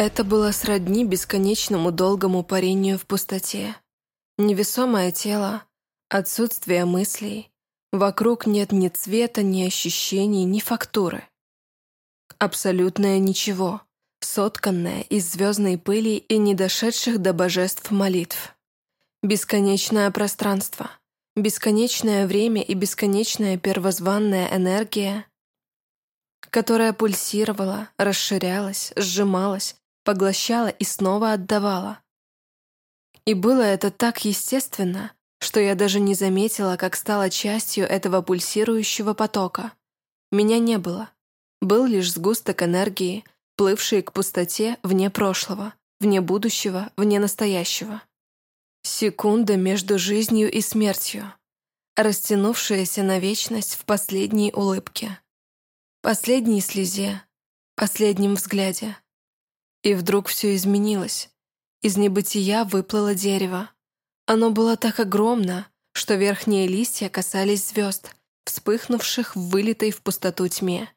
Это было сродни бесконечному долгому парению в пустоте. Невесомое тело, отсутствие мыслей. Вокруг нет ни цвета, ни ощущений, ни фактуры. Абсолютное ничего, сотканное из звездной пыли и недошедших до божеств молитв. Бесконечное пространство, бесконечное время и бесконечная первозванная энергия, которая пульсировала, расширялась, сжималась, поглощала и снова отдавала. И было это так естественно, что я даже не заметила, как стала частью этого пульсирующего потока. Меня не было. Был лишь сгусток энергии, плывший к пустоте вне прошлого, вне будущего, вне настоящего. Секунда между жизнью и смертью, растянувшаяся на вечность в последней улыбке, последней слезе, последнем взгляде. И вдруг все изменилось. Из небытия выплыло дерево. Оно было так огромно, что верхние листья касались звезд, вспыхнувших в вылитой в пустоту тьме.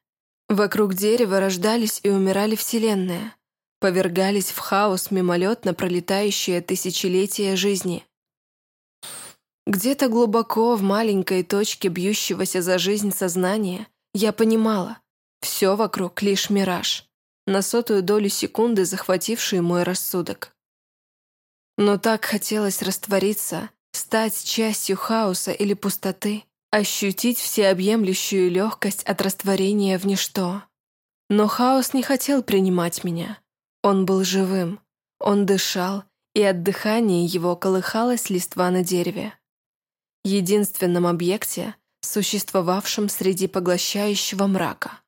Вокруг дерева рождались и умирали вселенные, повергались в хаос мимолетно пролетающие тысячелетия жизни. Где-то глубоко в маленькой точке бьющегося за жизнь сознания я понимала, все вокруг лишь мираж, на сотую долю секунды захвативший мой рассудок. Но так хотелось раствориться, стать частью хаоса или пустоты, ощутить всеобъемлющую легкость от растворения в ничто. Но хаос не хотел принимать меня. Он был живым, он дышал, и от дыхания его колыхалась листва на дереве. Единственном объекте, существовавшем среди поглощающего мрака.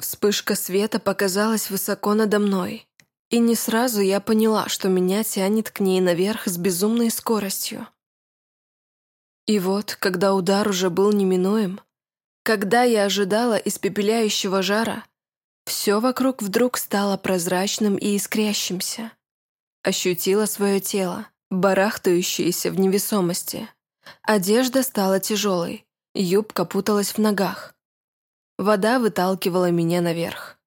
Вспышка света показалась высоко надо мной, и не сразу я поняла, что меня тянет к ней наверх с безумной скоростью. И вот, когда удар уже был неминуем, когда я ожидала испепеляющего жара, все вокруг вдруг стало прозрачным и искрящимся. Ощутила свое тело, барахтающееся в невесомости. Одежда стала тяжелой, юбка путалась в ногах. Вода выталкивала меня наверх.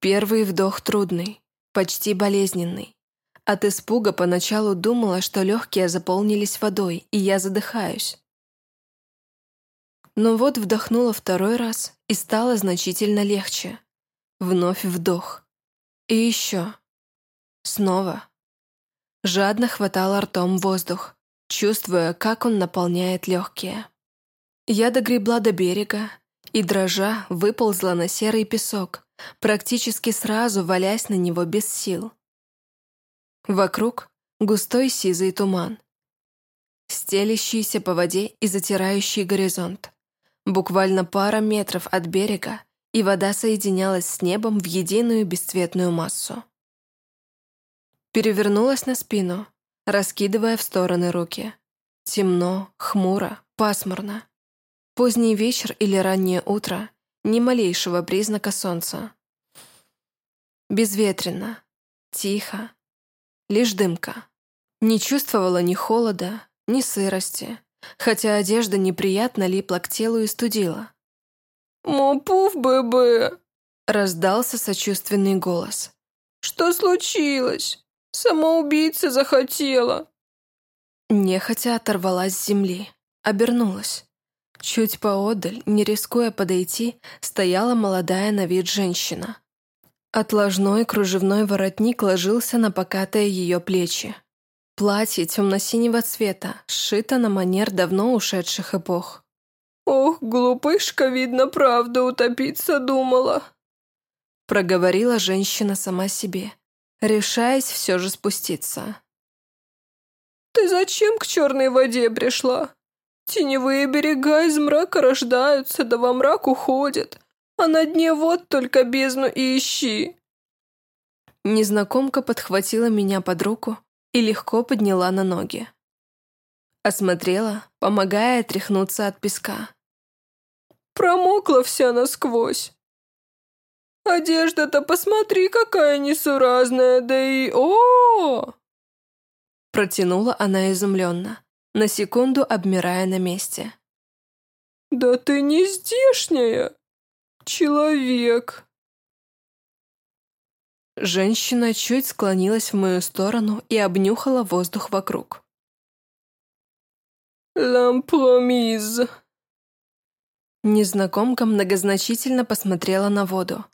Первый вдох трудный, почти болезненный. От испуга поначалу думала, что легкие заполнились водой, и я задыхаюсь. Но вот вдохнула второй раз, и стало значительно легче. Вновь вдох. И еще. Снова. Жадно хватала ртом воздух, чувствуя, как он наполняет легкие. Я догребла до берега и, дрожа, выползла на серый песок, практически сразу валясь на него без сил. Вокруг густой сизый туман, стелящийся по воде и затирающий горизонт. Буквально пара метров от берега, и вода соединялась с небом в единую бесцветную массу. Перевернулась на спину, раскидывая в стороны руки. Темно, хмуро, пасмурно. Поздний вечер или раннее утро, ни малейшего признака солнца. Безветренно, тихо, лишь дымка. Не чувствовала ни холода, ни сырости, хотя одежда неприятно липла к телу и студила. «Мопуф, ББ!» — раздался сочувственный голос. «Что случилось? Самоубийца захотела!» Нехотя оторвалась с земли, обернулась. Чуть поодаль, не рискуя подойти, стояла молодая на вид женщина. Отложной кружевной воротник ложился на покатые ее плечи. Платье темно-синего цвета, сшито на манер давно ушедших эпох. «Ох, глупышка, видно, правда утопиться думала», проговорила женщина сама себе, решаясь все же спуститься. «Ты зачем к черной воде пришла? Теневые берега из мрака рождаются, да во мрак уходят, а на дне вот только бездну и ищи». Незнакомка подхватила меня под руку и легко подняла на ноги. Осмотрела, помогая тряхнуться от песка. Промокла вся насквозь. Одежда-то посмотри, какая несуразная, да и... о, Протянула она изумленно на секунду обмирая на месте. «Да ты не здешняя! Человек!» Женщина чуть склонилась в мою сторону и обнюхала воздух вокруг. «Лампромиз!» Незнакомка многозначительно посмотрела на воду,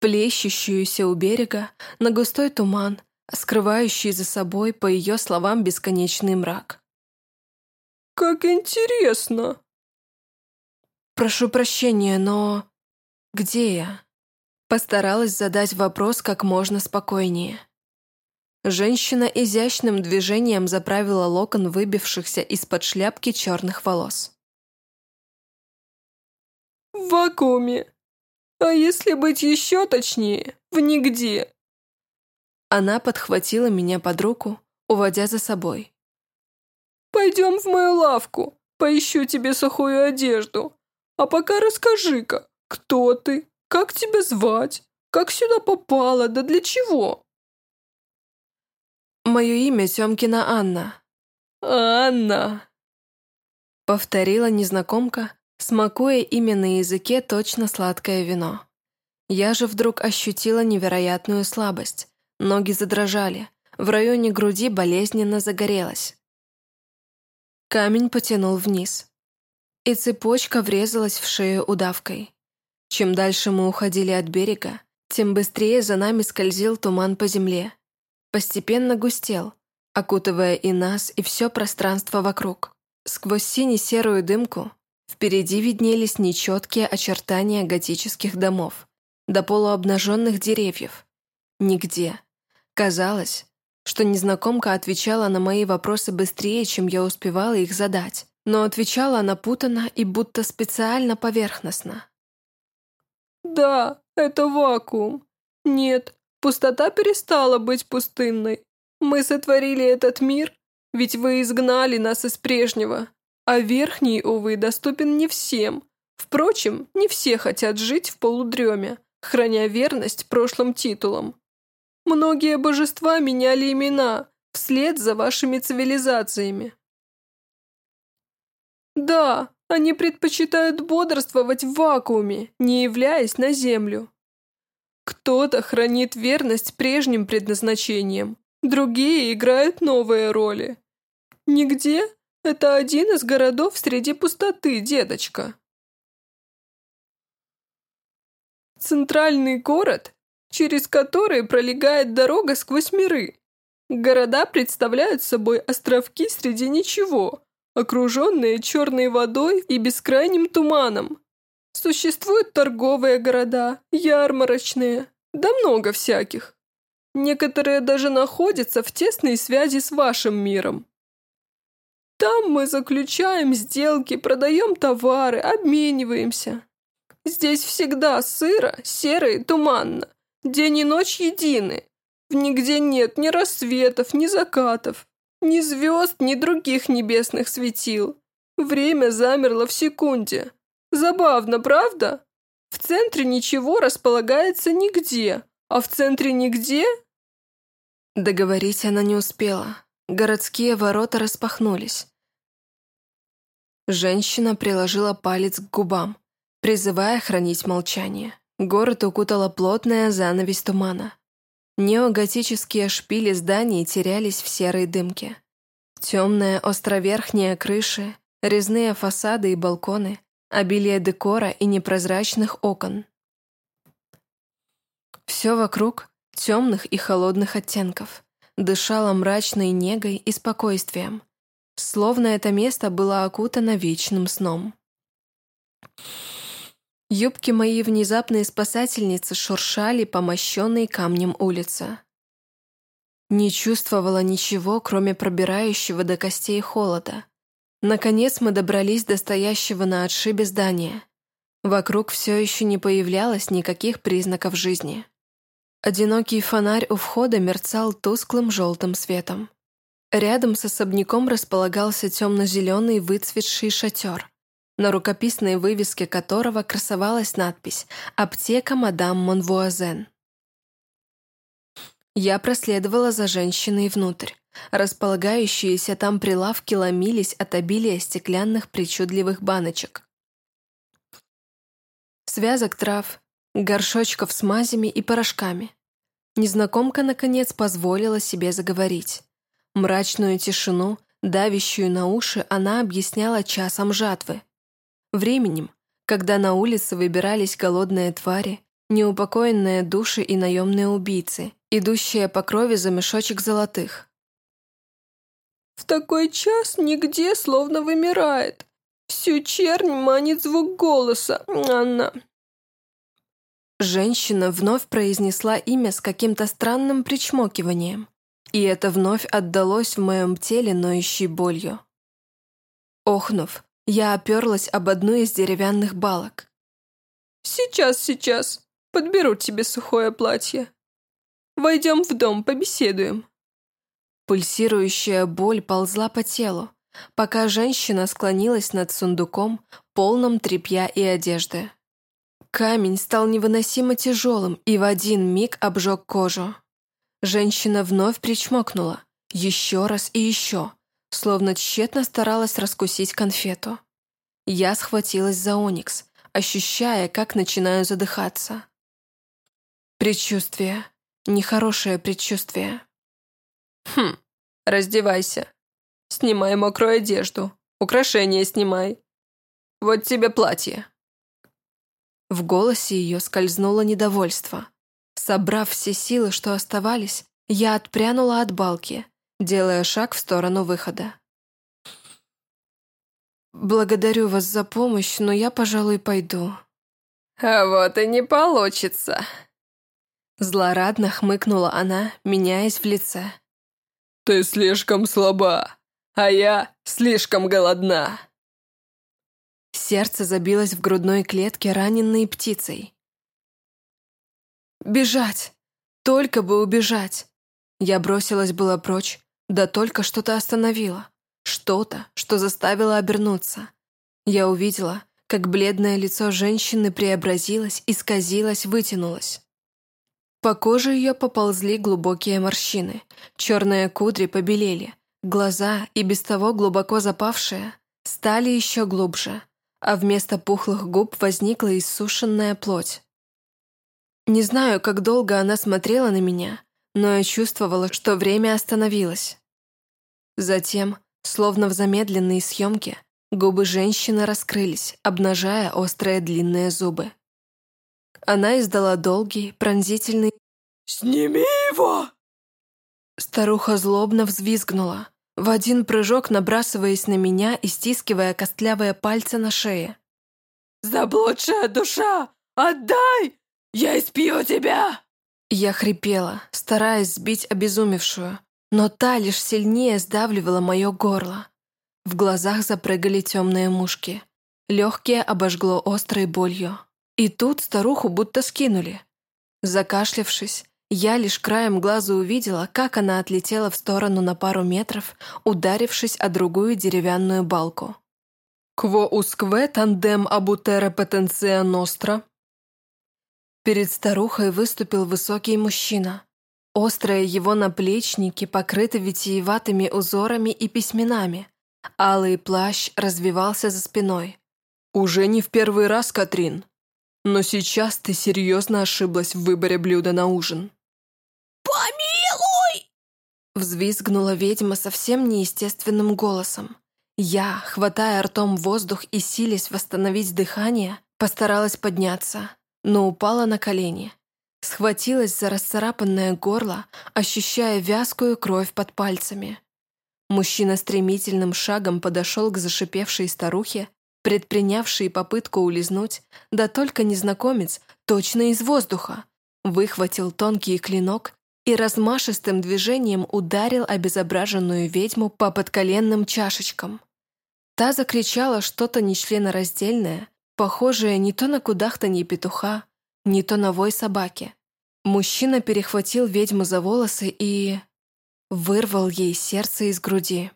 плещущуюся у берега, на густой туман, скрывающий за собой, по ее словам, бесконечный мрак. «Как интересно!» «Прошу прощения, но... где я?» Постаралась задать вопрос как можно спокойнее. Женщина изящным движением заправила локон выбившихся из-под шляпки черных волос. «В вакууме. А если быть еще точнее, в нигде». Она подхватила меня под руку, уводя за собой. «Пойдем в мою лавку, поищу тебе сухую одежду. А пока расскажи-ка, кто ты, как тебя звать? Как сюда попала? Да для чего?» «Мое имя Тёмкина Анна». «Анна!» Повторила незнакомка, смакуя имя на языке точно сладкое вино. Я же вдруг ощутила невероятную слабость. Ноги задрожали, в районе груди болезненно загорелась. Камень потянул вниз, и цепочка врезалась в шею удавкой. Чем дальше мы уходили от берега, тем быстрее за нами скользил туман по земле. Постепенно густел, окутывая и нас, и все пространство вокруг. Сквозь сине-серую дымку впереди виднелись нечеткие очертания готических домов, до полуобнаженных деревьев. Нигде. Казалось, что незнакомка отвечала на мои вопросы быстрее, чем я успевала их задать, но отвечала она путанно и будто специально поверхностно. Да, это вакуум. Нет, пустота перестала быть пустынной. Мы сотворили этот мир, ведь вы изгнали нас из прежнего. А верхний, увы, доступен не всем. Впрочем, не все хотят жить в полудреме, храня верность прошлым титулам. Многие божества меняли имена вслед за вашими цивилизациями. Да, они предпочитают бодрствовать в вакууме, не являясь на Землю. Кто-то хранит верность прежним предназначениям, другие играют новые роли. Нигде – это один из городов среди пустоты, деточка. Центральный город, через который пролегает дорога сквозь миры. Города представляют собой островки среди ничего, окруженные черной водой и бескрайним туманом. Существуют торговые города, ярмарочные, да много всяких. Некоторые даже находятся в тесной связи с вашим миром. Там мы заключаем сделки, продаем товары, обмениваемся. Здесь всегда сыро, серо и туманно. День и ночь едины. В нигде нет ни рассветов, ни закатов. Ни звезд, ни других небесных светил. Время замерло в секунде. Забавно, правда? В центре ничего располагается нигде, а в центре нигде... Договорить она не успела. Городские ворота распахнулись. Женщина приложила палец к губам, призывая хранить молчание. Город укутала плотная занавесь тумана. Неоготические шпили зданий терялись в серой дымке. Темные островерхние крыши, резные фасады и балконы, обилие декора и непрозрачных окон. Все вокруг темных и холодных оттенков, дышало мрачной негой и спокойствием, словно это место было окутано вечным сном. Юбки моей внезапной спасательницы шуршали по мощенной камнем улице. Не чувствовала ничего, кроме пробирающего до костей холода. Наконец мы добрались до стоящего на отшибе здания. Вокруг все еще не появлялось никаких признаков жизни. Одинокий фонарь у входа мерцал тусклым желтым светом. Рядом с особняком располагался темно-зеленый выцветший шатер, на рукописной вывеске которого красовалась надпись «Аптека мадам Монвуазен». Я проследовала за женщиной внутрь. Располагающиеся там прилавки ломились от обилия стеклянных причудливых баночек. Связок трав, горшочков с мазями и порошками. Незнакомка, наконец, позволила себе заговорить. Мрачную тишину, давящую на уши, она объясняла часом жатвы. Временем, когда на улице выбирались голодные твари, неупокоенные души и наемные убийцы, идущие по крови за мешочек золотых. В такой час нигде словно вымирает. Всю чернь манит звук голоса. Она. Женщина вновь произнесла имя с каким-то странным причмокиванием, и это вновь отдалось в моем теле ноющей болью. Охнув, я оперлась об одну из деревянных балок. «Сейчас, сейчас. Подберу тебе сухое платье. Войдем в дом, побеседуем». Пульсирующая боль ползла по телу, пока женщина склонилась над сундуком, полным тряпья и одежды. Камень стал невыносимо тяжелым и в один миг обжег кожу. Женщина вновь причмокнула, еще раз и еще, словно тщетно старалась раскусить конфету. Я схватилась за оникс, ощущая, как начинаю задыхаться. Предчувствие. Нехорошее предчувствие. «Хм, раздевайся. Снимай мокрую одежду. Украшения снимай. Вот тебе платье». В голосе ее скользнуло недовольство. Собрав все силы, что оставались, я отпрянула от балки, делая шаг в сторону выхода. «Благодарю вас за помощь, но я, пожалуй, пойду». «А вот и не получится», Злорадно хмыкнула она, меняясь в лице. «Ты слишком слаба, а я слишком голодна». Сердце забилось в грудной клетке раненной птицей. «Бежать! Только бы убежать!» Я бросилась было прочь, да только что-то остановило. Что-то, что заставило обернуться. Я увидела, как бледное лицо женщины преобразилось, исказилось, вытянулось. По коже ее поползли глубокие морщины, черные кудри побелели, глаза, и без того глубоко запавшие, стали еще глубже, а вместо пухлых губ возникла иссушенная плоть. Не знаю, как долго она смотрела на меня, но я чувствовала, что время остановилось. Затем, словно в замедленной съемке, губы женщины раскрылись, обнажая острые длинные зубы. Она издала долгий, пронзительный «Сними его!» Старуха злобно взвизгнула, в один прыжок набрасываясь на меня и стискивая костлявые пальцы на шее. «Заблудшая душа! Отдай! Я испью тебя!» Я хрипела, стараясь сбить обезумевшую, но та лишь сильнее сдавливала мое горло. В глазах запрыгали темные мушки. Легкие обожгло острой болью. И тут старуху будто скинули. Закашлявшись, я лишь краем глаза увидела, как она отлетела в сторону на пару метров, ударившись о другую деревянную балку. «Кво ускве тандем абутера потенция ностра?» Перед старухой выступил высокий мужчина. Острые его наплечники покрыты витиеватыми узорами и письменами. Алый плащ развивался за спиной. «Уже не в первый раз, Катрин. Но сейчас ты серьезно ошиблась в выборе блюда на ужин. «Помилуй!» Взвизгнула ведьма совсем неестественным голосом. Я, хватая ртом воздух и силясь восстановить дыхание, постаралась подняться, но упала на колени. Схватилась за расцарапанное горло, ощущая вязкую кровь под пальцами. Мужчина стремительным шагом подошел к зашипевшей старухе предпринявший попытку улизнуть, да только незнакомец, точно из воздуха, выхватил тонкий клинок и размашистым движением ударил обезображенную ведьму по подколенным чашечкам. Та закричала что-то нечленораздельное, похожее не то на кудахтанье петуха, не то на вой собаки. Мужчина перехватил ведьму за волосы и... вырвал ей сердце из груди.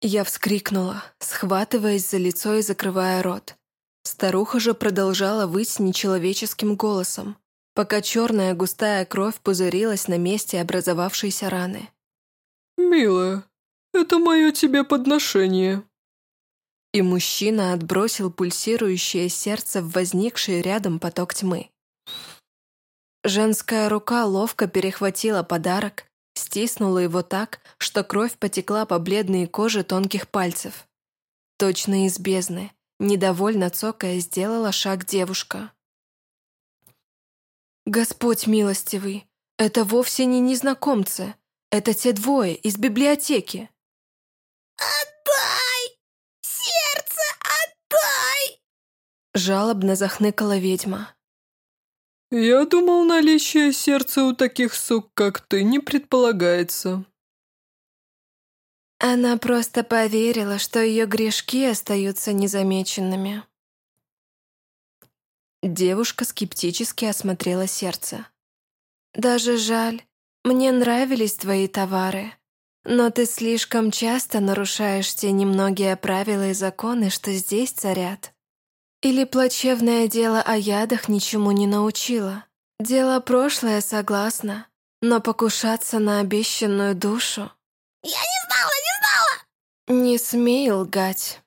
Я вскрикнула, схватываясь за лицо и закрывая рот. Старуха же продолжала выть нечеловеческим голосом, пока черная густая кровь пузырилась на месте образовавшейся раны. «Милая, это мое тебе подношение». И мужчина отбросил пульсирующее сердце в возникший рядом поток тьмы. Женская рука ловко перехватила подарок, стиснула его так, что кровь потекла по бледной коже тонких пальцев. Точно из бездны, недовольно цокая, сделала шаг девушка. «Господь милостивый, это вовсе не незнакомцы, это те двое из библиотеки». «Отдай! Сердце отдай!» Жалобно захныкала ведьма. «Я думал, наличие сердца у таких сук, как ты, не предполагается». Она просто поверила, что ее грешки остаются незамеченными. Девушка скептически осмотрела сердце. «Даже жаль. Мне нравились твои товары. Но ты слишком часто нарушаешь те немногие правила и законы, что здесь царят. Или плачевное дело о ядах ничему не научило. Дело прошлое, согласна, но покушаться на обещанную душу... Я не знала, не знала! Не смей лгать.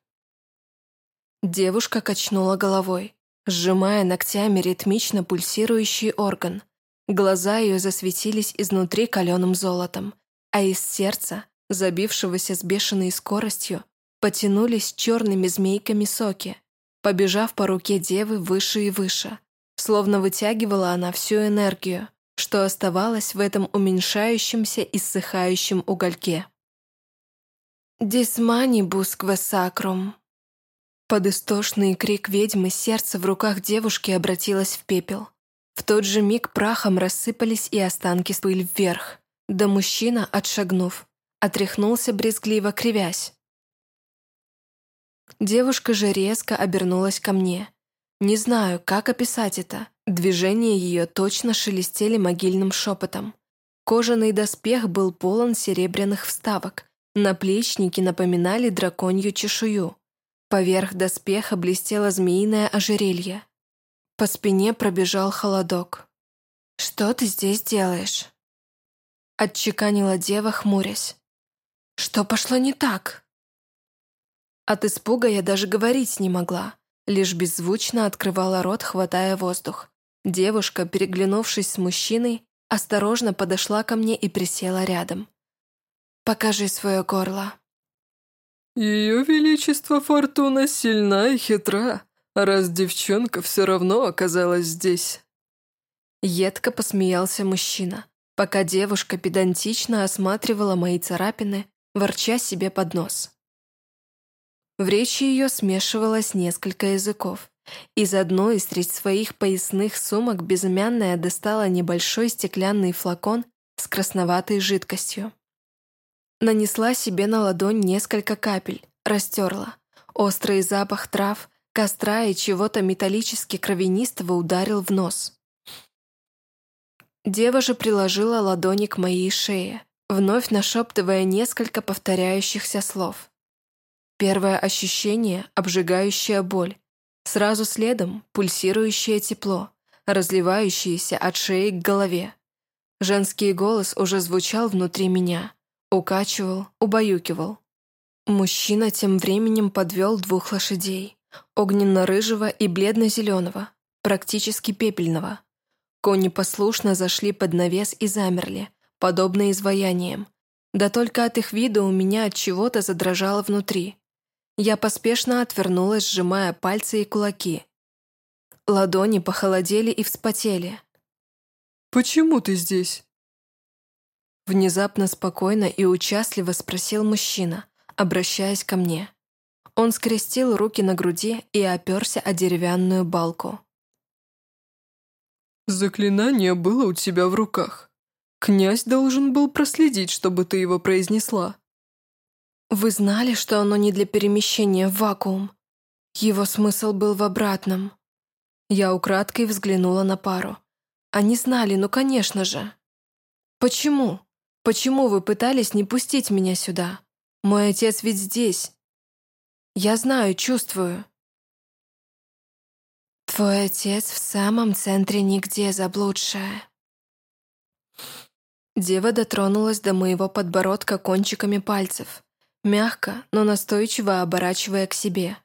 Девушка качнула головой, сжимая ногтями ритмично пульсирующий орган. Глаза ее засветились изнутри каленым золотом, а из сердца, забившегося с бешеной скоростью, потянулись черными змейками соки, побежав по руке девы выше и выше, словно вытягивала она всю энергию, что оставалось в этом уменьшающемся и ссыхающем угольке. «Дисманибус квесакрум». Под истошный крик ведьмы сердце в руках девушки обратилось в пепел. В тот же миг прахом рассыпались и останки пыль вверх. Да мужчина, отшагнув, отряхнулся брезгливо, кривясь. Девушка же резко обернулась ко мне. Не знаю, как описать это. Движения ее точно шелестели могильным шепотом. Кожаный доспех был полон серебряных вставок. Наплечники напоминали драконью чешую. Поверх доспеха блестело змеиное ожерелье. По спине пробежал холодок. «Что ты здесь делаешь?» Отчеканила дева, хмурясь. «Что пошло не так?» От испуга я даже говорить не могла, лишь беззвучно открывала рот, хватая воздух. Девушка, переглянувшись с мужчиной, осторожно подошла ко мне и присела рядом. «Покажи свое горло». «Ее Величество Фортуна сильна и хитра, раз девчонка все равно оказалась здесь». Едко посмеялся мужчина, пока девушка педантично осматривала мои царапины, ворча себе под нос. В речи ее смешивалось несколько языков. Из одной из среди своих поясных сумок безымянная достала небольшой стеклянный флакон с красноватой жидкостью. Нанесла себе на ладонь несколько капель, растерла. Острый запах трав, костра и чего-то металлически кровянистого ударил в нос. Дева же приложила ладони к моей шее, вновь нашептывая несколько повторяющихся слов. Первое ощущение — обжигающая боль. Сразу следом — пульсирующее тепло, разливающееся от шеи к голове. Женский голос уже звучал внутри меня, укачивал, убаюкивал. Мужчина тем временем подвел двух лошадей, огненно-рыжего и бледно-зеленого, практически пепельного. Кони послушно зашли под навес и замерли, подобно изваяниям. Да только от их вида у меня от чего-то задрожало внутри. Я поспешно отвернулась, сжимая пальцы и кулаки. Ладони похолодели и вспотели. «Почему ты здесь?» Внезапно спокойно и участливо спросил мужчина, обращаясь ко мне. Он скрестил руки на груди и оперся о деревянную балку. «Заклинание было у тебя в руках. Князь должен был проследить, чтобы ты его произнесла. Вы знали, что оно не для перемещения в вакуум? Его смысл был в обратном. Я украдкой взглянула на пару. Они знали, ну конечно же. Почему? Почему вы пытались не пустить меня сюда? Мой отец ведь здесь. Я знаю, чувствую. Твой отец в самом центре нигде заблудшая. Дева дотронулась до моего подбородка кончиками пальцев мягко, но настойчиво оборачивая к себе.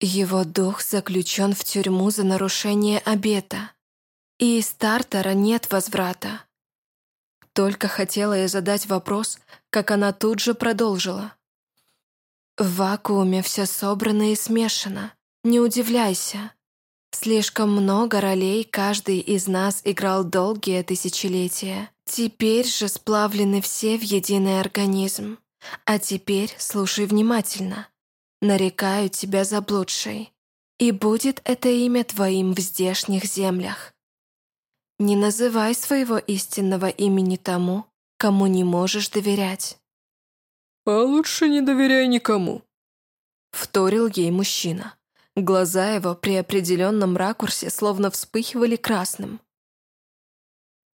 Его дух заключен в тюрьму за нарушение обета. и из Тартара нет возврата. Только хотела я задать вопрос, как она тут же продолжила. В вакууме все собрано и смешано. Не удивляйся. Слишком много ролей каждый из нас играл долгие тысячелетия. Теперь же сплавлены все в единый организм. А теперь слушай внимательно. Нарекаю тебя заблудшей. И будет это имя твоим в здешних землях. Не называй своего истинного имени тому, кому не можешь доверять. «А лучше не доверяй никому», — вторил ей мужчина. Глаза его при определенном ракурсе словно вспыхивали красным.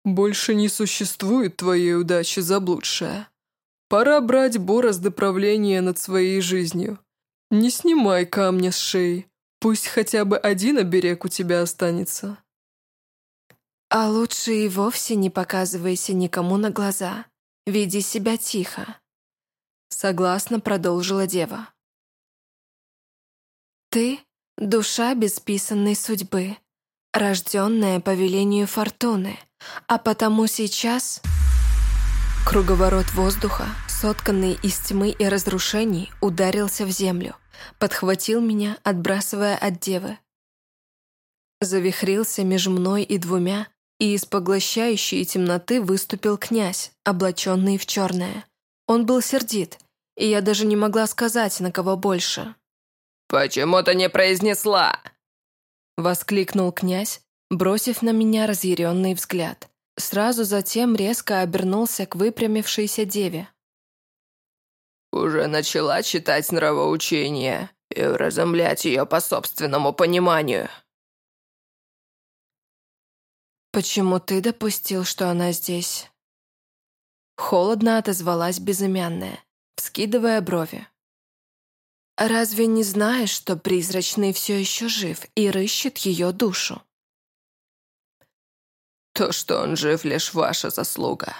«Больше не существует твоей удачи, заблудшая. Пора брать борозды правления над своей жизнью. Не снимай камня с шеи, пусть хотя бы один оберег у тебя останется». А лучше и вовсе не показывайся никому на глаза. Веди себя тихо. Согласно продолжила дева. Ты — душа бесписанной судьбы, рожденная по велению фортуны, а потому сейчас... Круговорот воздуха, сотканный из тьмы и разрушений, ударился в землю, подхватил меня, отбрасывая от девы. Завихрился между мной и двумя, и из поглощающей темноты выступил князь, облаченный в черное. Он был сердит, и я даже не могла сказать, на кого больше. «Почему ты не произнесла?» Воскликнул князь, бросив на меня разъяренный взгляд. Сразу затем резко обернулся к выпрямившейся деве. «Уже начала читать нравоучение и разомлять ее по собственному пониманию». «Почему ты допустил, что она здесь?» Холодно отозвалась безымянная, вскидывая брови. «Разве не знаешь, что призрачный все еще жив и рыщет ее душу?» «То, что он жив, лишь ваша заслуга».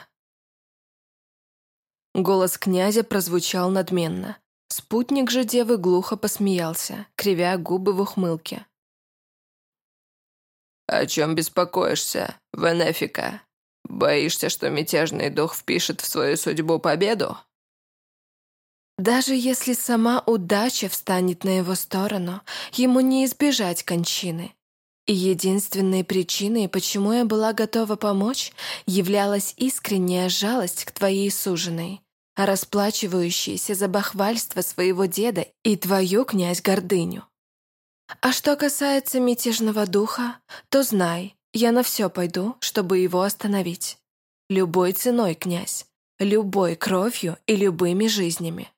Голос князя прозвучал надменно. Спутник же девы глухо посмеялся, кривя губы в ухмылке. «О чем беспокоишься, Венефика? Боишься, что мятежный дух впишет в свою судьбу победу?» Даже если сама удача встанет на его сторону, ему не избежать кончины. И единственной причиной, почему я была готова помочь, являлась искренняя жалость к твоей суженой, расплачивающейся за бахвальство своего деда и твою, князь, гордыню. А что касается мятежного духа, то знай, я на все пойду, чтобы его остановить. Любой ценой, князь, любой кровью и любыми жизнями.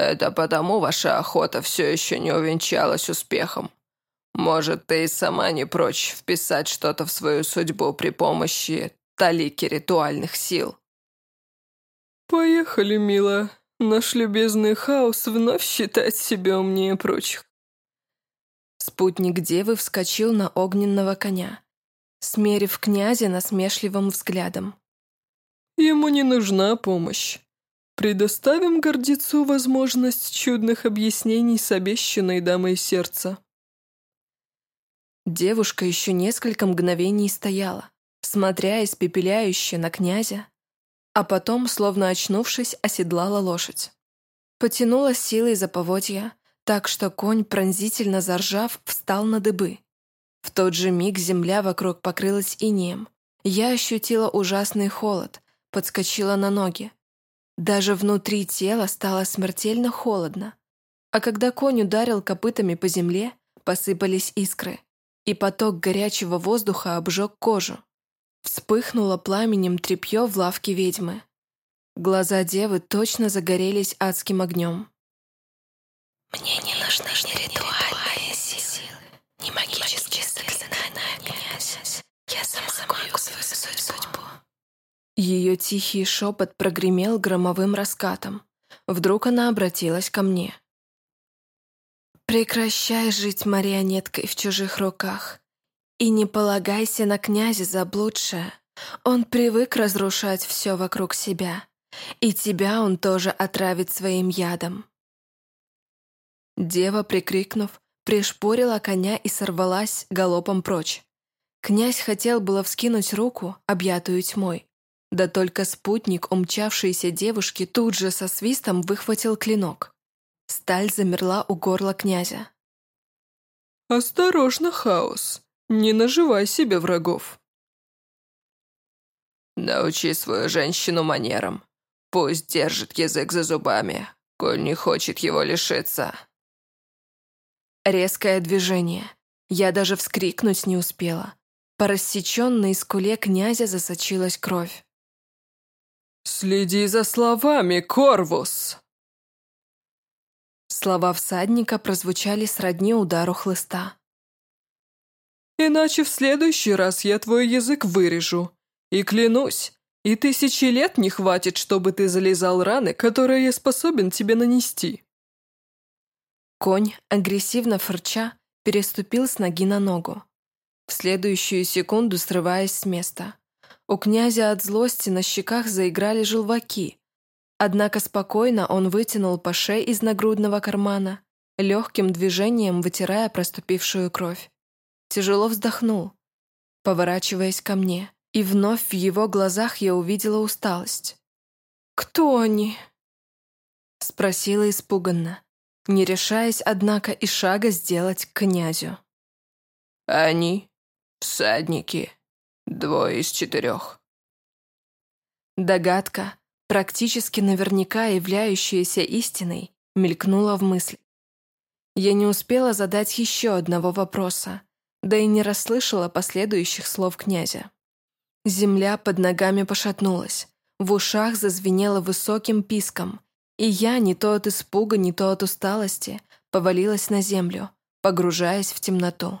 Это потому ваша охота все еще не увенчалась успехом. Может, ты и сама не прочь вписать что-то в свою судьбу при помощи талики ритуальных сил. Поехали, мила. Наш любезный хаос вновь считает себя умнее прочих. Спутник девы вскочил на огненного коня, смерив князя насмешливым взглядом. «Ему не нужна помощь. Предоставим гордецу возможность чудных объяснений с обещанной дамой сердца». Девушка еще несколько мгновений стояла, смотря испепеляюще на князя, а потом, словно очнувшись, оседлала лошадь. Потянула силой за поводья, так что конь, пронзительно заржав, встал на дыбы. В тот же миг земля вокруг покрылась инеем. Я ощутила ужасный холод, подскочила на ноги. Даже внутри тела стало смертельно холодно. А когда конь ударил копытами по земле, посыпались искры, и поток горячего воздуха обжег кожу. Вспыхнуло пламенем тряпье в лавке ведьмы. Глаза девы точно загорелись адским огнем. Мне не нужны ни ритуальные силы, ни магические заклинания, князь. Я сама могу свою судьбу. Ее тихий шепот прогремел громовым раскатом. Вдруг она обратилась ко мне. «Прекращай жить марионеткой в чужих руках и не полагайся на князя заблудшая. Он привык разрушать все вокруг себя, и тебя он тоже отравит своим ядом. Дева, прикрикнув, пришпорила коня и сорвалась галопом прочь. Князь хотел было вскинуть руку, объятую тьмой. Да только спутник умчавшейся девушки тут же со свистом выхватил клинок. Сталь замерла у горла князя. «Осторожно, Хаос! Не наживай себе врагов!» «Научи свою женщину манерам. Пусть держит язык за зубами, коль не хочет его лишиться». Резкое движение. Я даже вскрикнуть не успела. По рассеченной скуле князя засочилась кровь. «Следи за словами, Корвус!» Слова всадника прозвучали сродни удару хлыста. «Иначе в следующий раз я твой язык вырежу. И клянусь, и тысячи лет не хватит, чтобы ты залезал раны, которые я способен тебе нанести». Конь, агрессивно фырча, переступил с ноги на ногу. В следующую секунду срываясь с места. У князя от злости на щеках заиграли желваки. Однако спокойно он вытянул по шее из нагрудного кармана, легким движением вытирая проступившую кровь. Тяжело вздохнул, поворачиваясь ко мне, и вновь в его глазах я увидела усталость. «Кто они?» Спросила испуганно, не решаясь, однако, и шага сделать к князю. «Они — всадники», Двое из четырех. Догадка, практически наверняка являющаяся истиной, мелькнула в мысли. Я не успела задать еще одного вопроса, да и не расслышала последующих слов князя. Земля под ногами пошатнулась, в ушах зазвенело высоким писком, и я, не то от испуга, не то от усталости, повалилась на землю, погружаясь в темноту.